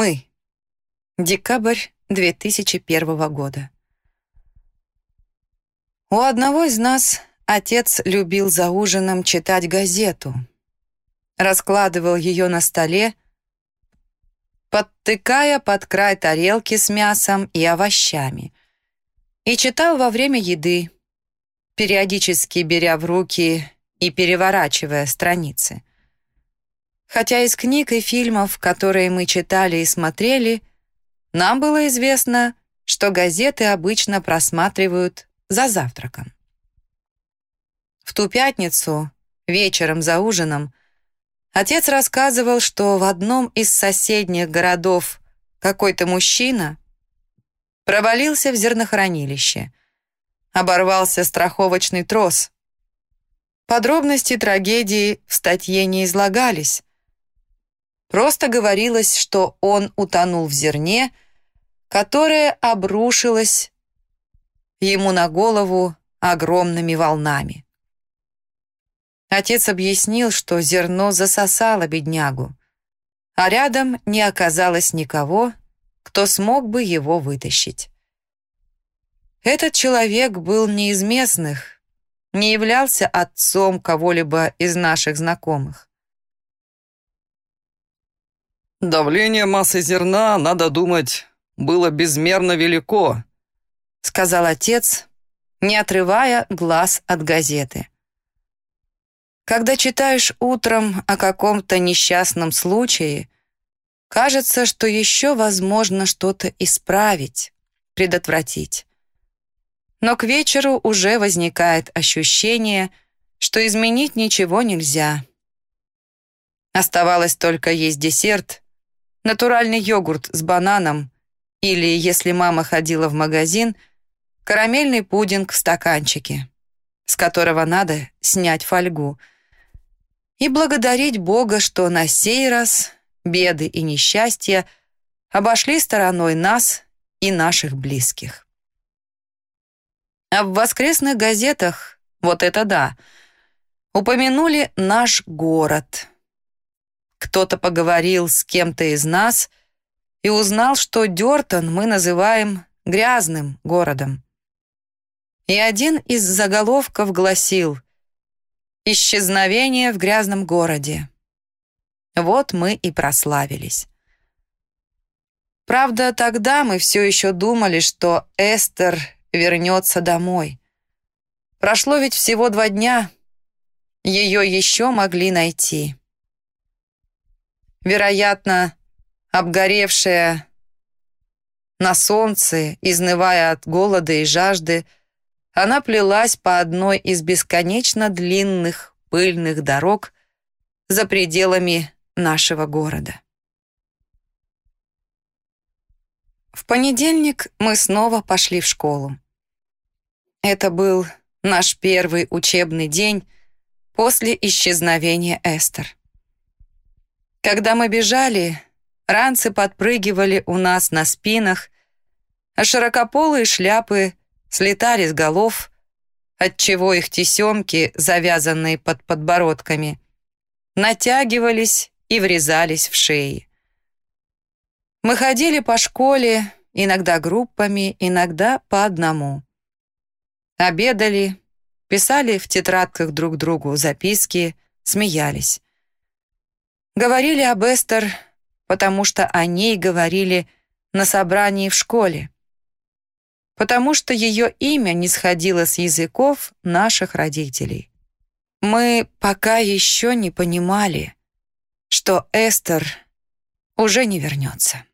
Мы. Декабрь 2001 года. У одного из нас отец любил за ужином читать газету. Раскладывал ее на столе, подтыкая под край тарелки с мясом и овощами. И читал во время еды, периодически беря в руки и переворачивая страницы. Хотя из книг и фильмов, которые мы читали и смотрели, нам было известно, что газеты обычно просматривают за завтраком. В ту пятницу, вечером за ужином, отец рассказывал, что в одном из соседних городов какой-то мужчина провалился в зернохранилище. Оборвался страховочный трос. Подробности трагедии в статье не излагались. Просто говорилось, что он утонул в зерне, которое обрушилось ему на голову огромными волнами. Отец объяснил, что зерно засосало беднягу, а рядом не оказалось никого, кто смог бы его вытащить. Этот человек был не из местных, не являлся отцом кого-либо из наших знакомых. «Давление массы зерна, надо думать, было безмерно велико», сказал отец, не отрывая глаз от газеты. Когда читаешь утром о каком-то несчастном случае, кажется, что еще возможно что-то исправить, предотвратить. Но к вечеру уже возникает ощущение, что изменить ничего нельзя. Оставалось только есть десерт, натуральный йогурт с бананом или, если мама ходила в магазин, карамельный пудинг в стаканчике, с которого надо снять фольгу, и благодарить Бога, что на сей раз беды и несчастья обошли стороной нас и наших близких. А в воскресных газетах, вот это да, упомянули наш город. Кто-то поговорил с кем-то из нас и узнал, что Дёртон мы называем грязным городом. И один из заголовков гласил «Исчезновение в грязном городе». Вот мы и прославились. Правда, тогда мы все еще думали, что Эстер вернется домой. Прошло ведь всего два дня. Ее еще могли найти. Вероятно, обгоревшая на солнце, изнывая от голода и жажды, она плелась по одной из бесконечно длинных пыльных дорог за пределами нашего города. В понедельник мы снова пошли в школу. Это был наш первый учебный день после исчезновения Эстер. Когда мы бежали, ранцы подпрыгивали у нас на спинах, а широкополые шляпы слетали с голов, отчего их тесемки, завязанные под подбородками, натягивались и врезались в шеи. Мы ходили по школе, иногда группами, иногда по одному. Обедали, писали в тетрадках друг другу записки, смеялись. Говорили об Эстер, потому что о ней говорили на собрании в школе. Потому что ее имя не сходило с языков наших родителей. Мы пока еще не понимали, что Эстер уже не вернется.